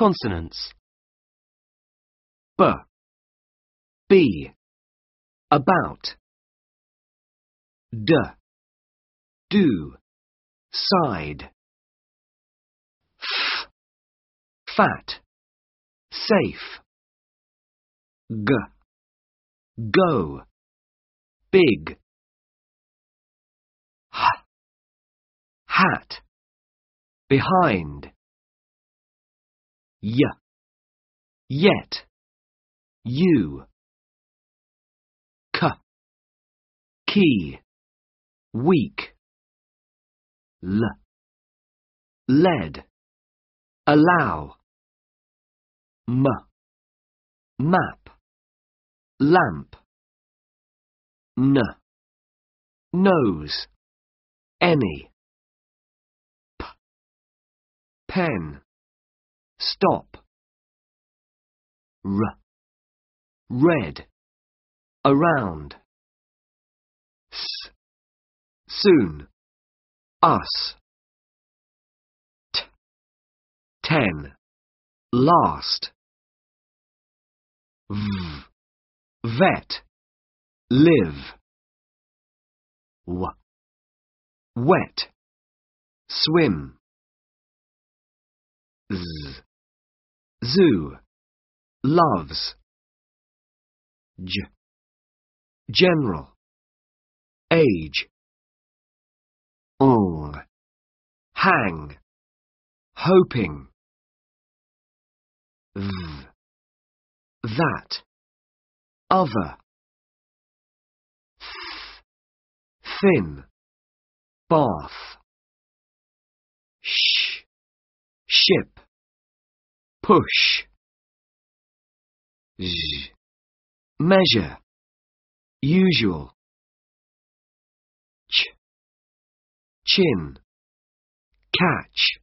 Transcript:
Consonants. b, b, about, d, do, side, f, fat, safe, g, go, big, h, hat, behind, y, yet, you, k, key, weak, l, lead, allow, m, map, lamp, n, nose, any, p, pen, stop, r, red, around, s, soon, us, t, ten, last, v, vet, live, w, wet, swim, z, zoo, loves, j, general, age, ong, hang, hoping, th, that, other, th, thin, bath, sh, ship, push, z, measure, usual, ch, chin, catch,